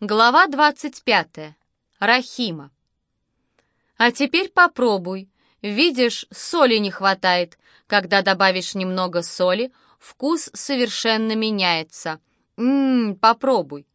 Глава 25. Рахима. А теперь попробуй. Видишь, соли не хватает. Когда добавишь немного соли, вкус совершенно меняется. Ммм, попробуй.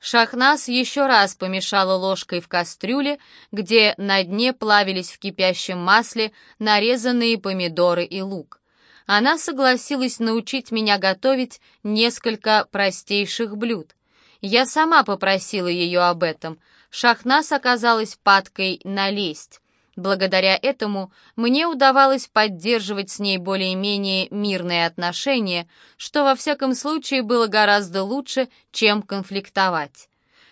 Шахнас еще раз помешала ложкой в кастрюле, где на дне плавились в кипящем масле нарезанные помидоры и лук. Она согласилась научить меня готовить несколько простейших блюд — я сама попросила ее об этом. Шахнас оказалась падкой на лесть. Благодаря этому мне удавалось поддерживать с ней более-менее мирные отношения, что во всяком случае было гораздо лучше, чем конфликтовать.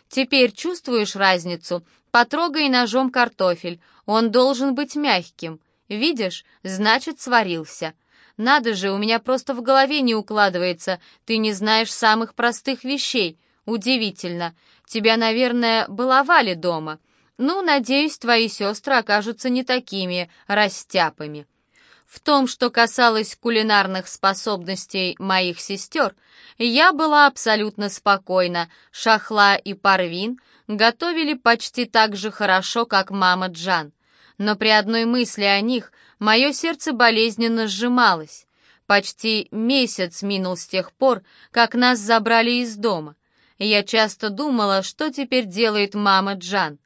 Теперь чувствуешь разницу? Потрогай ножом картофель, он должен быть мягким. Видишь, значит, сварился. Надо же, у меня просто в голове не укладывается, ты не знаешь самых простых вещей — «Удивительно. Тебя, наверное, баловали дома. Ну, надеюсь, твои сестры окажутся не такими растяпами». В том, что касалось кулинарных способностей моих сестер, я была абсолютно спокойна. Шахла и Парвин готовили почти так же хорошо, как мама Джан. Но при одной мысли о них мое сердце болезненно сжималось. Почти месяц минул с тех пор, как нас забрали из дома. Я часто думала, что теперь делает мама Джан,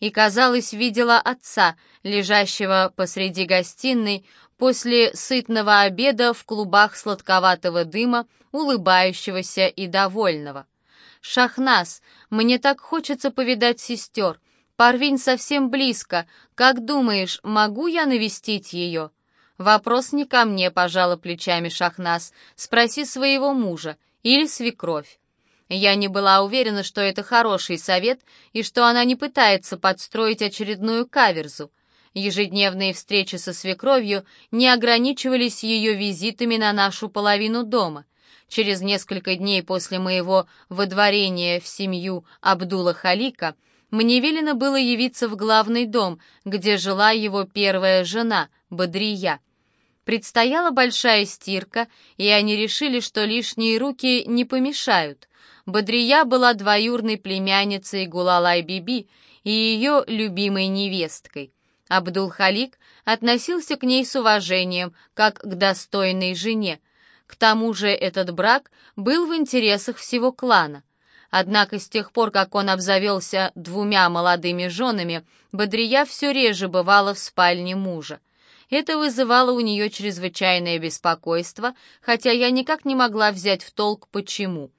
и, казалось, видела отца, лежащего посреди гостиной после сытного обеда в клубах сладковатого дыма, улыбающегося и довольного. «Шахнас, мне так хочется повидать сестер. Парвин совсем близко. Как думаешь, могу я навестить ее?» «Вопрос не ко мне», — пожала плечами Шахнас. «Спроси своего мужа или свекровь». Я не была уверена, что это хороший совет и что она не пытается подстроить очередную каверзу. Ежедневные встречи со свекровью не ограничивались ее визитами на нашу половину дома. Через несколько дней после моего выдворения в семью Абдула Халика мне велено было явиться в главный дом, где жила его первая жена, Бадрия. Предстояла большая стирка, и они решили, что лишние руки не помешают. Бодрия была двоюрной племянницей Гулалай-Биби и ее любимой невесткой. Абдул-Халик относился к ней с уважением, как к достойной жене. К тому же этот брак был в интересах всего клана. Однако с тех пор, как он обзавелся двумя молодыми женами, Бодрия все реже бывала в спальне мужа. Это вызывало у нее чрезвычайное беспокойство, хотя я никак не могла взять в толк, почему.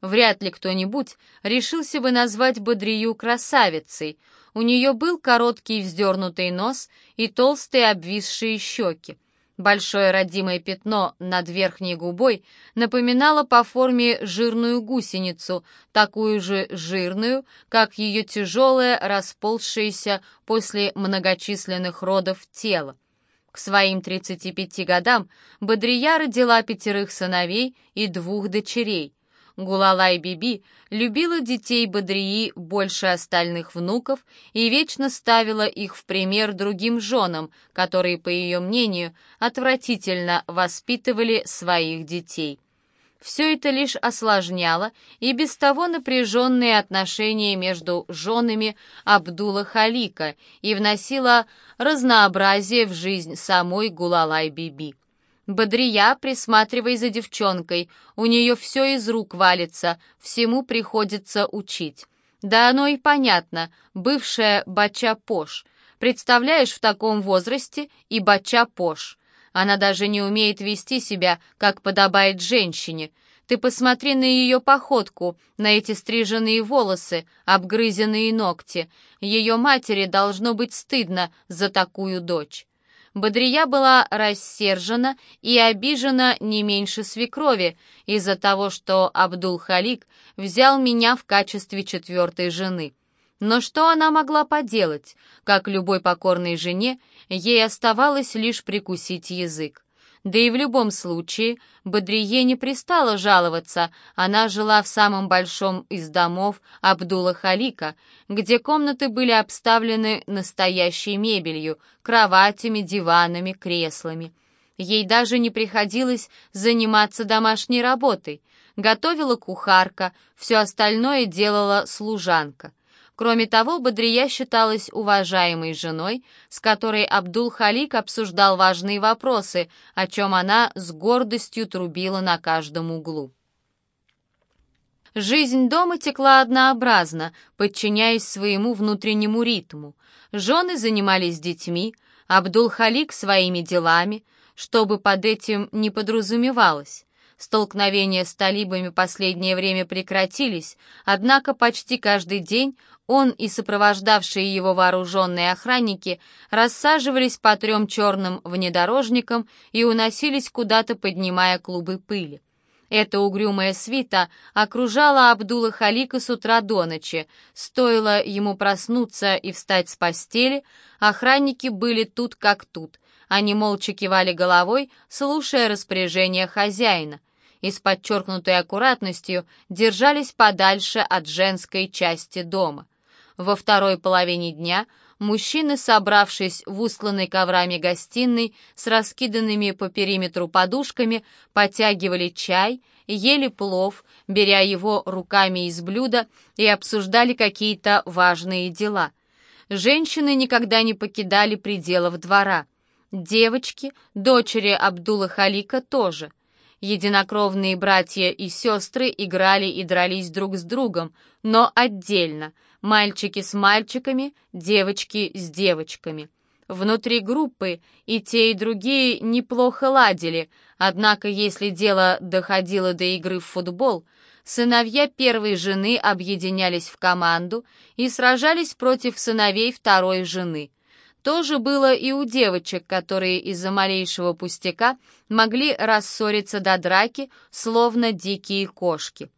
Вряд ли кто-нибудь решился бы назвать Бодрию красавицей. У нее был короткий вздернутый нос и толстые обвисшие щеки. Большое родимое пятно над верхней губой напоминало по форме жирную гусеницу, такую же жирную, как ее тяжелое, расползшееся после многочисленных родов тело. К своим 35 годам Бодрия родила пятерых сыновей и двух дочерей. Гулалай Биби любила детей Бодрии больше остальных внуков и вечно ставила их в пример другим женам, которые, по ее мнению, отвратительно воспитывали своих детей. Все это лишь осложняло и без того напряженные отношения между женами Абдула Халика и вносило разнообразие в жизнь самой Гулалай Биби. Бодрия, присматривай за девчонкой, у нее все из рук валится, всему приходится учить. Да оно и понятно, бывшая Бача-Пош. Представляешь, в таком возрасте и Бача-Пош. Она даже не умеет вести себя, как подобает женщине. Ты посмотри на ее походку, на эти стриженные волосы, обгрызенные ногти. Ее матери должно быть стыдно за такую дочь. Бодрия была рассержена и обижена не меньше свекрови из-за того, что Абдул-Халик взял меня в качестве четвертой жены. Но что она могла поделать? Как любой покорной жене, ей оставалось лишь прикусить язык. Да и в любом случае, Бодрие не пристала жаловаться, она жила в самом большом из домов Абдула Халика, где комнаты были обставлены настоящей мебелью, кроватями, диванами, креслами. Ей даже не приходилось заниматься домашней работой. Готовила кухарка, все остальное делала служанка. Кроме того, Бодрия считалась уважаемой женой, с которой Абдул-Халик обсуждал важные вопросы, о чем она с гордостью трубила на каждом углу. Жизнь дома текла однообразно, подчиняясь своему внутреннему ритму. Жены занимались детьми, Абдул-Халик своими делами, чтобы под этим не подразумевалось. Столкновения с талибами последнее время прекратились, однако почти каждый день он и сопровождавшие его вооруженные охранники рассаживались по трем черным внедорожникам и уносились куда-то, поднимая клубы пыли. Эта угрюмая свита окружала Абдула Халика с утра до ночи. Стоило ему проснуться и встать с постели, охранники были тут как тут. Они молча кивали головой, слушая распоряжения хозяина и с подчеркнутой аккуратностью держались подальше от женской части дома. Во второй половине дня мужчины, собравшись в устланной коврами гостиной с раскиданными по периметру подушками, потягивали чай, ели плов, беря его руками из блюда и обсуждали какие-то важные дела. Женщины никогда не покидали пределов двора. Девочки, дочери Абдула Халика тоже – Единокровные братья и сестры играли и дрались друг с другом, но отдельно. Мальчики с мальчиками, девочки с девочками. Внутри группы и те, и другие неплохо ладили, однако если дело доходило до игры в футбол, сыновья первой жены объединялись в команду и сражались против сыновей второй жены — то же было и у девочек, которые из-за малейшего пустяка могли рассориться до драки, словно дикие кошки.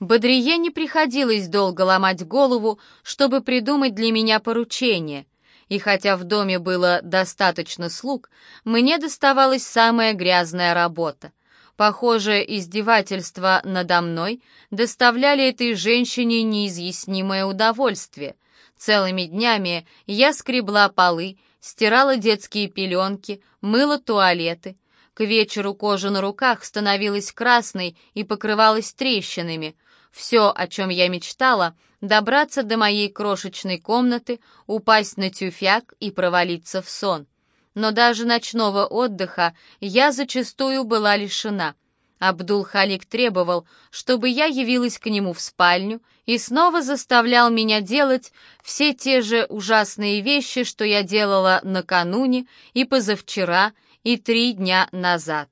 Бодрие не приходилось долго ломать голову, чтобы придумать для меня поручение, и хотя в доме было достаточно слуг, мне доставалась самая грязная работа. Похоже, издевательства надо мной доставляли этой женщине неизъяснимое удовольствие — Целыми днями я скребла полы, стирала детские пеленки, мыла туалеты. К вечеру кожа на руках становилась красной и покрывалась трещинами. Все, о чем я мечтала, добраться до моей крошечной комнаты, упасть на тюфяк и провалиться в сон. Но даже ночного отдыха я зачастую была лишена — Абдул-Халик требовал, чтобы я явилась к нему в спальню и снова заставлял меня делать все те же ужасные вещи, что я делала накануне и позавчера и три дня назад.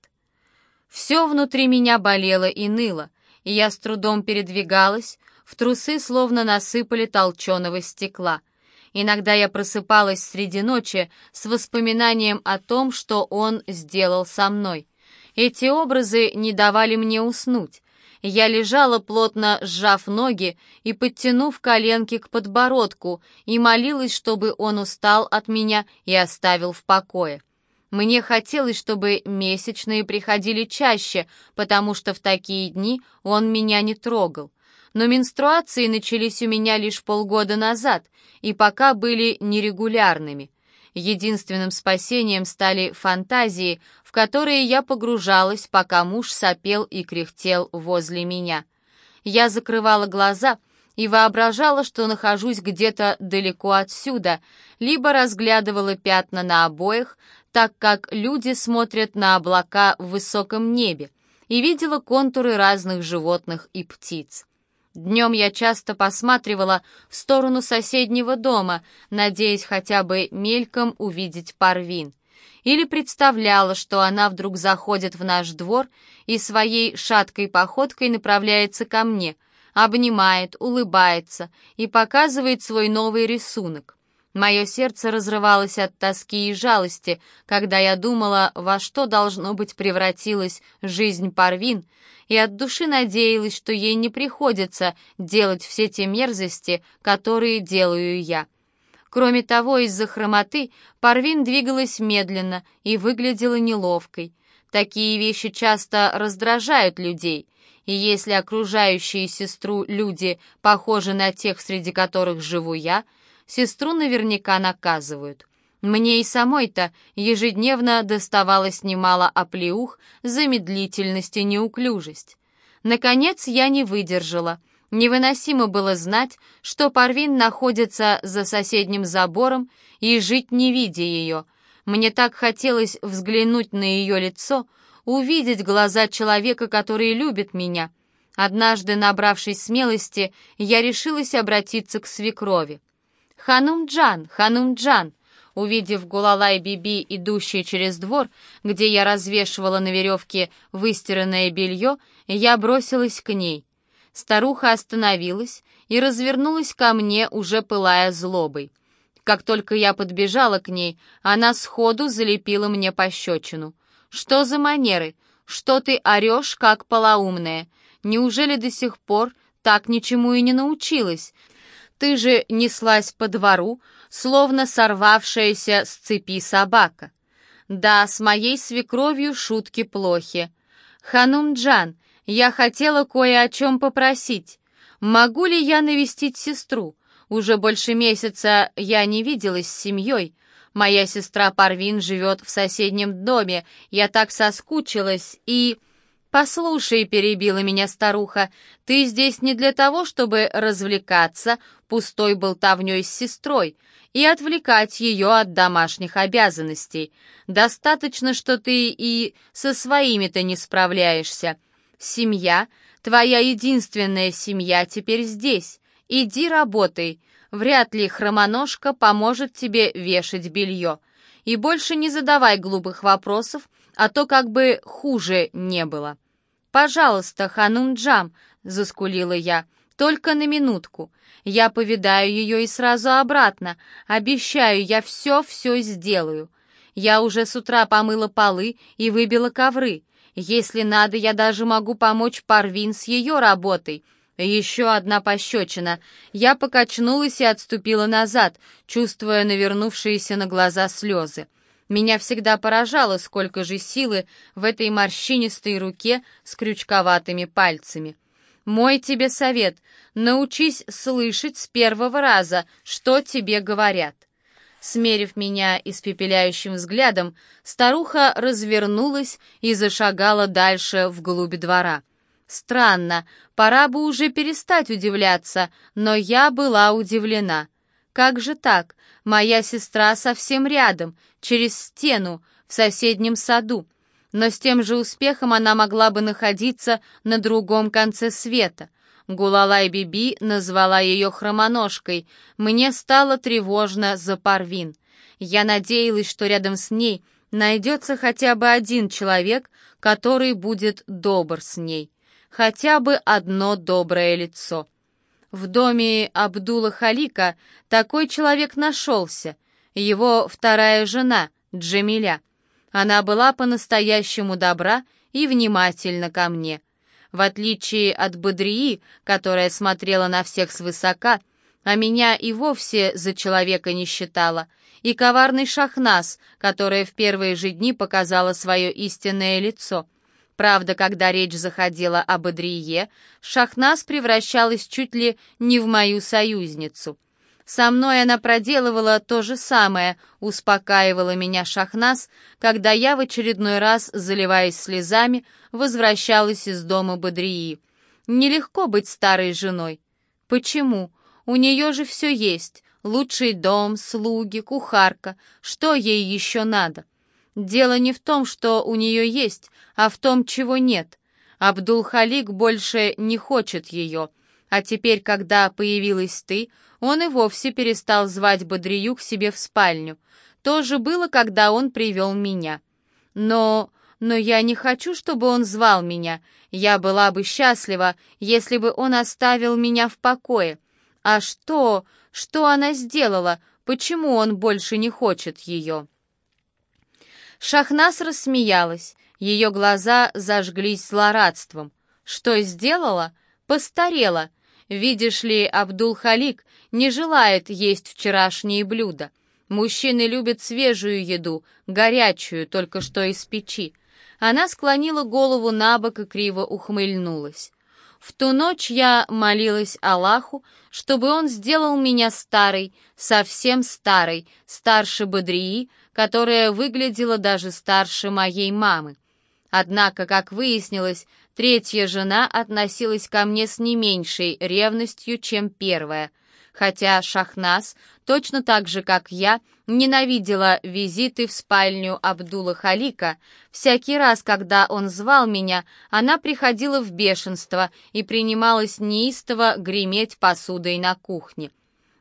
Все внутри меня болело и ныло, и я с трудом передвигалась, в трусы словно насыпали толченого стекла. Иногда я просыпалась среди ночи с воспоминанием о том, что он сделал со мной — эти образы не давали мне уснуть. Я лежала, плотно сжав ноги и подтянув коленки к подбородку, и молилась, чтобы он устал от меня и оставил в покое. Мне хотелось, чтобы месячные приходили чаще, потому что в такие дни он меня не трогал. Но менструации начались у меня лишь полгода назад и пока были нерегулярными. Единственным спасением стали фантазии, в которые я погружалась, пока муж сопел и кряхтел возле меня. Я закрывала глаза и воображала, что нахожусь где-то далеко отсюда, либо разглядывала пятна на обоях, так как люди смотрят на облака в высоком небе, и видела контуры разных животных и птиц. Днем я часто посматривала в сторону соседнего дома, надеясь хотя бы мельком увидеть Парвин. Или представляла, что она вдруг заходит в наш двор и своей шаткой походкой направляется ко мне, обнимает, улыбается и показывает свой новый рисунок. Мое сердце разрывалось от тоски и жалости, когда я думала, во что должно быть превратилась жизнь Парвин, и от души надеялась, что ей не приходится делать все те мерзости, которые делаю я. Кроме того, из-за хромоты Парвин двигалась медленно и выглядела неловкой. Такие вещи часто раздражают людей, и если окружающие сестру люди похожи на тех, среди которых живу я, сестру наверняка наказывают. Мне и самой-то ежедневно доставалось немало оплеух за медлительность и неуклюжесть. Наконец я не выдержала. Невыносимо было знать, что Парвин находится за соседним забором и жить не видя ее. Мне так хотелось взглянуть на ее лицо, увидеть глаза человека, который любит меня. Однажды, набравшись смелости, я решилась обратиться к свекрови. «Ханум-джан, Ханум-джан!» Увидев Гулалай Биби, идущие через двор, где я развешивала на веревке выстиранное белье, я бросилась к ней. Старуха остановилась и развернулась ко мне, уже пылая злобой. Как только я подбежала к ней, она сходу залепила мне пощечину. «Что за манеры? Что ты орешь, как полоумная? Неужели до сих пор так ничему и не научилась? Ты же неслась по двору, словно сорвавшаяся с цепи собака. Да, с моей свекровью шутки плохи. Ханум-джан, я хотела кое о чем попросить. Могу ли я навестить сестру? Уже больше месяца я не виделась с семьей. Моя сестра Парвин живет в соседнем доме. Я так соскучилась и... «Послушай», — перебила меня старуха, — «ты здесь не для того, чтобы развлекаться пустой болтовней с сестрой и отвлекать ее от домашних обязанностей. Достаточно, что ты и со своими-то не справляешься. Семья, твоя единственная семья теперь здесь. Иди работай. Вряд ли хромоножка поможет тебе вешать белье. И больше не задавай глупых вопросов, а то как бы хуже не было». «Пожалуйста, Ханум Джам», — заскулила я, — «только на минутку. Я повидаю ее и сразу обратно. Обещаю, я все-все сделаю. Я уже с утра помыла полы и выбила ковры. Если надо, я даже могу помочь Парвин с ее работой». Еще одна пощечина. Я покачнулась и отступила назад, чувствуя навернувшиеся на глаза слезы. Меня всегда поражало, сколько же силы в этой морщинистой руке с крючковатыми пальцами. Мой тебе совет — научись слышать с первого раза, что тебе говорят. Смерив меня испепеляющим взглядом, старуха развернулась и зашагала дальше вглубь двора. Странно, пора бы уже перестать удивляться, но я была удивлена. Как же так? Моя сестра совсем рядом, через стену, в соседнем саду. Но с тем же успехом она могла бы находиться на другом конце света. Гулалай Биби назвала ее хромоножкой. Мне стало тревожно за Парвин. Я надеялась, что рядом с ней найдется хотя бы один человек, который будет добр с ней. Хотя бы одно доброе лицо. В доме Абдула Халика такой человек нашелся. Его вторая жена, Джамиля. Она была по-настоящему добра и внимательна ко мне. В отличие от Бодрии, которая смотрела на всех свысока, а меня и вовсе за человека не считала, и коварный Шахнас, которая в первые же дни показала свое истинное лицо — Правда, когда речь заходила об Адрие, Шахнас превращалась чуть ли не в мою союзницу. Со мной она проделывала то же самое, успокаивала меня Шахнас, когда я в очередной раз, заливаясь слезами, возвращалась из дома Бодрии. Нелегко быть старой женой. Почему? У нее же все есть. Лучший дом, слуги, кухарка. Что ей еще надо? Дело не в том, что у нее есть, а в том, чего нет. Абдул-Халик больше не хочет ее. А теперь, когда появилась ты, он и вовсе перестал звать Бодрию к себе в спальню. То же было, когда он привел меня. Но... но я не хочу, чтобы он звал меня. Я была бы счастлива, если бы он оставил меня в покое. А что... что она сделала? Почему он больше не хочет ее?» Шахнас рассмеялась. Ее глаза зажглись злорадством. «Что сделала? Постарела. Видишь ли, Абдул-Халик не желает есть вчерашние блюда. Мужчины любят свежую еду, горячую, только что из печи. Она склонила голову на бок и криво ухмыльнулась. В ту ночь я молилась Аллаху, чтобы он сделал меня старой, совсем старой, старше Бодрии, которая выглядела даже старше моей мамы. Однако, как выяснилось, третья жена относилась ко мне с не меньшей ревностью, чем первая — хотя Шахнас, точно так же, как я, ненавидела визиты в спальню Абдула Халика. Всякий раз, когда он звал меня, она приходила в бешенство и принималась неистово греметь посудой на кухне.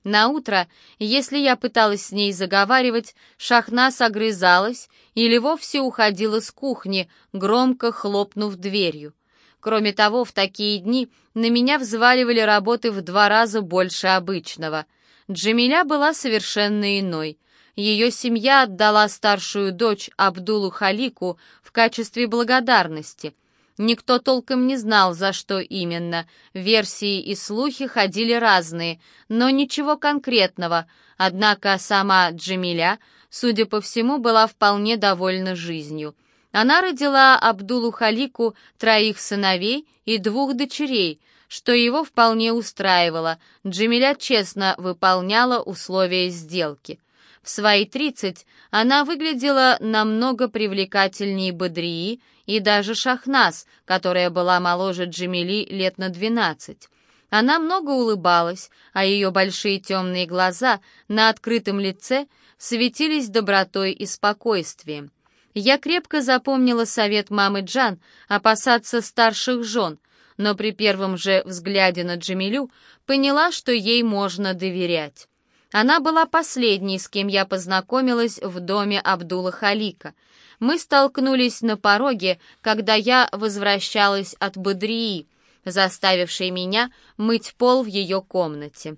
На утро, если я пыталась с ней заговаривать, Шахнас огрызалась или вовсе уходила с кухни, громко хлопнув дверью. Кроме того, в такие дни на меня взваливали работы в два раза больше обычного. Джамиля была совершенно иной. Ее семья отдала старшую дочь Абдулу Халику в качестве благодарности. Никто толком не знал, за что именно. Версии и слухи ходили разные, но ничего конкретного. Однако сама Джамиля, судя по всему, была вполне довольна жизнью. Она родила Абдулу Халику троих сыновей и двух дочерей, что его вполне устраивало. Джамиля честно выполняла условия сделки. В свои тридцать она выглядела намного привлекательнее Бадрии и даже Шахнас, которая была моложе Джамили лет на двенадцать. Она много улыбалась, а ее большие темные глаза на открытом лице светились добротой и спокойствием. Я крепко запомнила совет мамы Джан опасаться старших жен, но при первом же взгляде на Джамилю поняла, что ей можно доверять. Она была последней, с кем я познакомилась в доме Абдула Халика. Мы столкнулись на пороге, когда я возвращалась от Бадрии, заставившей меня мыть пол в ее комнате.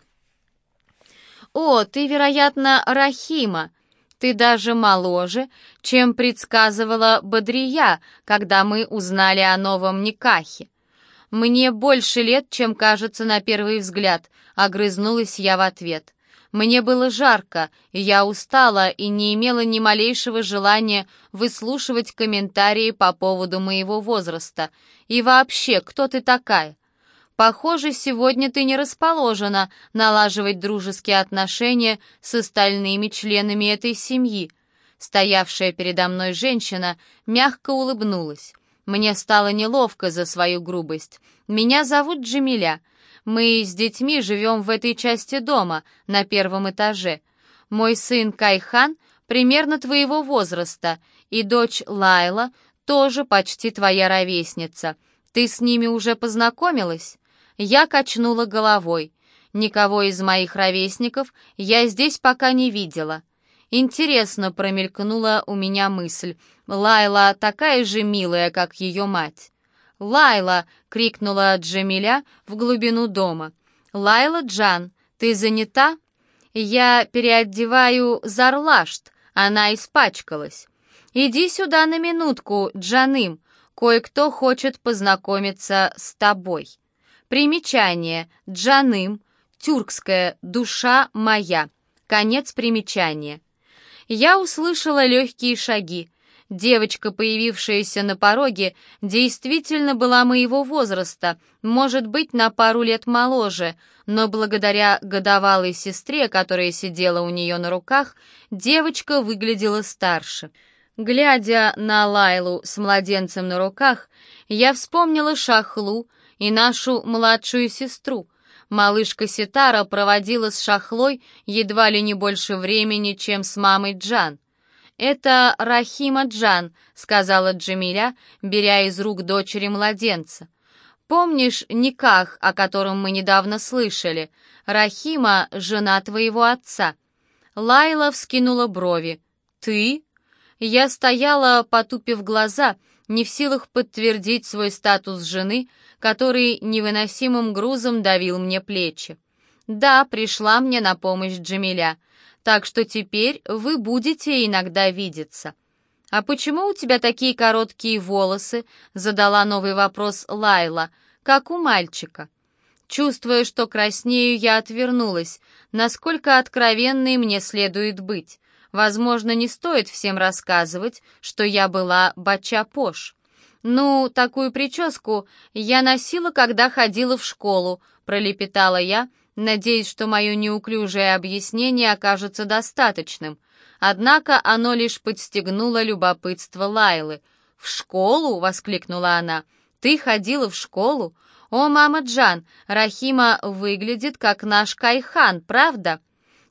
«О, ты, вероятно, Рахима!» Ты даже моложе, чем предсказывала Бодрия, когда мы узнали о новом Никахе. Мне больше лет, чем кажется на первый взгляд, огрызнулась я в ответ. Мне было жарко, я устала и не имела ни малейшего желания выслушивать комментарии по поводу моего возраста. И вообще, кто ты такая? Похоже, сегодня ты не расположена налаживать дружеские отношения с остальными членами этой семьи. Стоявшая передо мной женщина мягко улыбнулась. Мне стало неловко за свою грубость. Меня зовут Джамиля. Мы с детьми живем в этой части дома, на первом этаже. Мой сын Кайхан примерно твоего возраста, и дочь Лайла тоже почти твоя ровесница. Ты с ними уже познакомилась? Я качнула головой. Никого из моих ровесников я здесь пока не видела. Интересно промелькнула у меня мысль. Лайла такая же милая, как ее мать. «Лайла!» — крикнула Джамиля в глубину дома. «Лайла Джан, ты занята?» «Я переодеваю Зарлашт, она испачкалась». «Иди сюда на минутку, Джаным, кое-кто хочет познакомиться с тобой». Примечание. Джаным. Тюркская. Душа моя. Конец примечания. Я услышала легкие шаги. Девочка, появившаяся на пороге, действительно была моего возраста, может быть, на пару лет моложе, но благодаря годовалой сестре, которая сидела у нее на руках, девочка выглядела старше. Глядя на Лайлу с младенцем на руках, я вспомнила Шахлу, и нашу младшую сестру. Малышка Ситара проводила с Шахлой едва ли не больше времени, чем с мамой Джан. «Это Рахима Джан», — сказала Джамиля, беря из рук дочери младенца. «Помнишь Никах, о котором мы недавно слышали? Рахима — жена твоего отца». Лайла вскинула брови. «Ты?» Я стояла, потупив глаза, не в силах подтвердить свой статус жены, который невыносимым грузом давил мне плечи. Да, пришла мне на помощь Джамиля, так что теперь вы будете иногда видеться. А почему у тебя такие короткие волосы? задала новый вопрос Лайла, как у мальчика. Чувствуя, что краснею, я отвернулась. Насколько откровенной мне следует быть? Возможно, не стоит всем рассказывать, что я была Бача-Пош. «Ну, такую прическу я носила, когда ходила в школу», — пролепетала я, надеясь, что мое неуклюжее объяснение окажется достаточным. Однако оно лишь подстегнуло любопытство Лайлы. «В школу?» — воскликнула она. «Ты ходила в школу? О, мама Джан, Рахима выглядит как наш Кайхан, правда?»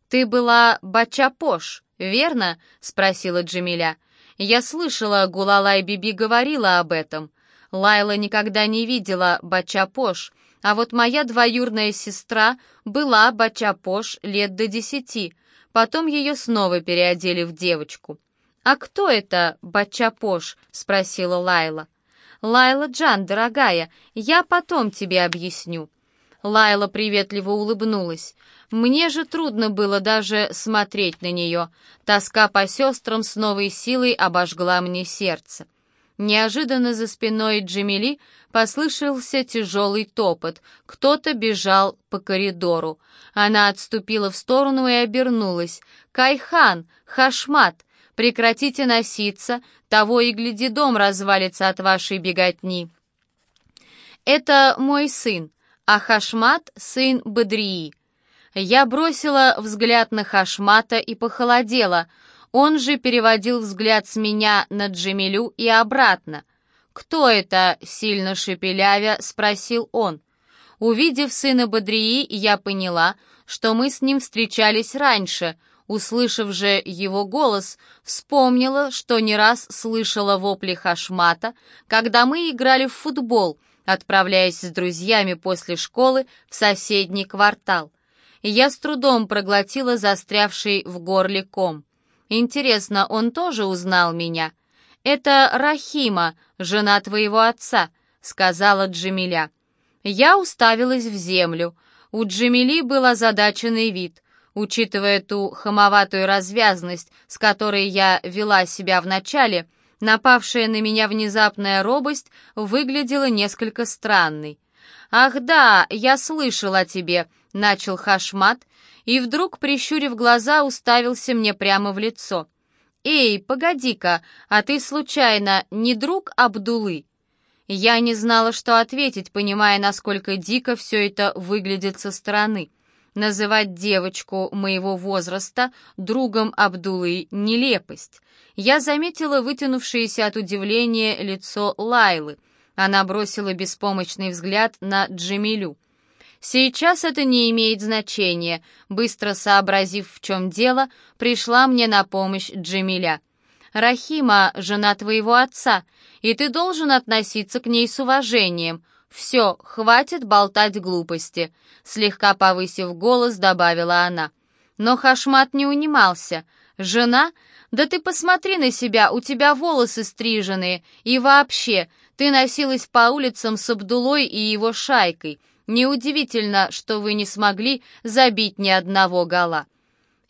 «Ты была Бачапош, верно?» — спросила Джамиля. Я слышала, Гулалай Биби говорила об этом. Лайла никогда не видела Бачапош, а вот моя двоюрная сестра была Бачапош лет до десяти. Потом ее снова переодели в девочку. «А кто это Бачапош?» — спросила Лайла. «Лайла Джан, дорогая, я потом тебе объясню». Лайла приветливо улыбнулась. Мне же трудно было даже смотреть на нее. Тоска по сестрам с новой силой обожгла мне сердце. Неожиданно за спиной Джемили послышался тяжелый топот. Кто-то бежал по коридору. Она отступила в сторону и обернулась. «Кайхан! Хашмат! Прекратите носиться! Того и гляди, дом развалится от вашей беготни!» «Это мой сын а Хашмат — сын Бадрии. Я бросила взгляд на Хашмата и похолодела. Он же переводил взгляд с меня на Джемилю и обратно. «Кто это?» — сильно шепелявя спросил он. Увидев сына Бадрии, я поняла, что мы с ним встречались раньше. Услышав же его голос, вспомнила, что не раз слышала вопли Хашмата, когда мы играли в футбол — отправляясь с друзьями после школы в соседний квартал. Я с трудом проглотила застрявший в горле ком. Интересно, он тоже узнал меня? «Это Рахима, жена твоего отца», — сказала Джамиля. Я уставилась в землю. У Джамили был озадаченный вид. Учитывая ту хамоватую развязность, с которой я вела себя вначале, Напавшая на меня внезапная робость выглядела несколько странной. «Ах да, я слышал о тебе», — начал Хашмат, и вдруг, прищурив глаза, уставился мне прямо в лицо. «Эй, погоди-ка, а ты случайно не друг Абдулы?» Я не знала, что ответить, понимая, насколько дико все это выглядит со стороны. Называть девочку моего возраста другом Абдулы — нелепость. Я заметила вытянувшееся от удивления лицо Лайлы. Она бросила беспомощный взгляд на Джемилю. Сейчас это не имеет значения. Быстро сообразив, в чем дело, пришла мне на помощь Джемиля. «Рахима — жена твоего отца, и ты должен относиться к ней с уважением. «Все, хватит болтать глупости», — слегка повысив голос, добавила она. Но Хашмат не унимался. «Жена? Да ты посмотри на себя, у тебя волосы стриженные. И вообще, ты носилась по улицам с Абдулой и его шайкой. Неудивительно, что вы не смогли забить ни одного гола».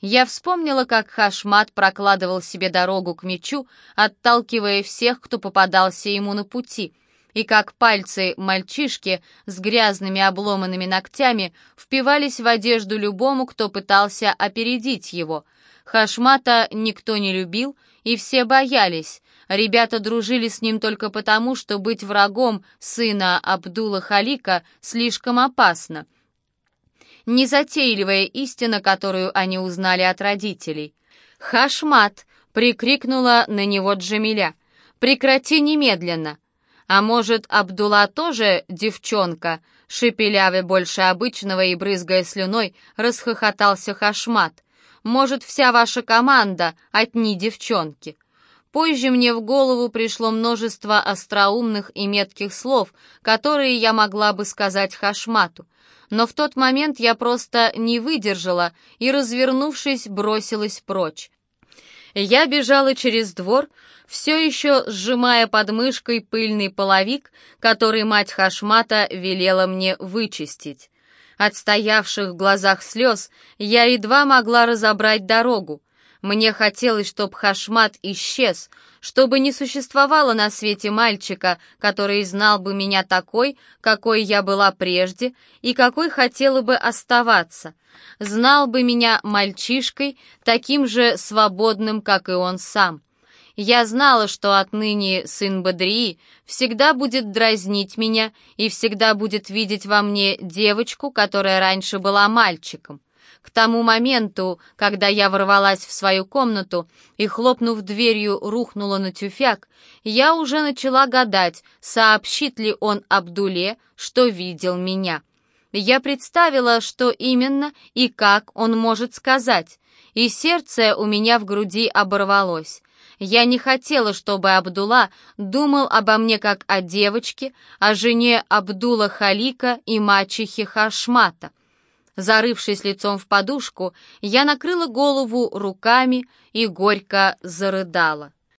Я вспомнила, как Хашмат прокладывал себе дорогу к мечу, отталкивая всех, кто попадался ему на пути — и как пальцы мальчишки с грязными обломанными ногтями впивались в одежду любому, кто пытался опередить его. Хашмата никто не любил, и все боялись. Ребята дружили с ним только потому, что быть врагом сына Абдула Халика слишком опасно. Незатейливая истина, которую они узнали от родителей. «Хашмат!» — прикрикнула на него Джамиля. «Прекрати немедленно!» А может, Абдулла тоже девчонка? Шепелявый больше обычного и брызгая слюной, расхохотался Хашмат. Может, вся ваша команда одни девчонки? Позже мне в голову пришло множество остроумных и метких слов, которые я могла бы сказать Хашмату. Но в тот момент я просто не выдержала и, развернувшись, бросилась прочь. Я бежала через двор, все еще сжимая под мышкой пыльный половик, который мать Хашмата велела мне вычистить. От стоявших в глазах слез я едва могла разобрать дорогу. Мне хотелось, чтобы Хашмат исчез, чтобы не существовало на свете мальчика, который знал бы меня такой, какой я была прежде и какой хотела бы оставаться. Знал бы меня мальчишкой, таким же свободным, как и он сам. Я знала, что отныне сын Бадрии всегда будет дразнить меня и всегда будет видеть во мне девочку, которая раньше была мальчиком. К тому моменту, когда я ворвалась в свою комнату и, хлопнув дверью, рухнула на тюфяк, я уже начала гадать, сообщит ли он Абдуле, что видел меня. Я представила, что именно и как он может сказать, и сердце у меня в груди оборвалось. Я не хотела, чтобы Абдулла думал обо мне как о девочке, о жене Абдула Халика и мачехе Хашмата. Зарывшись лицом в подушку, я накрыла голову руками и горько зарыдала.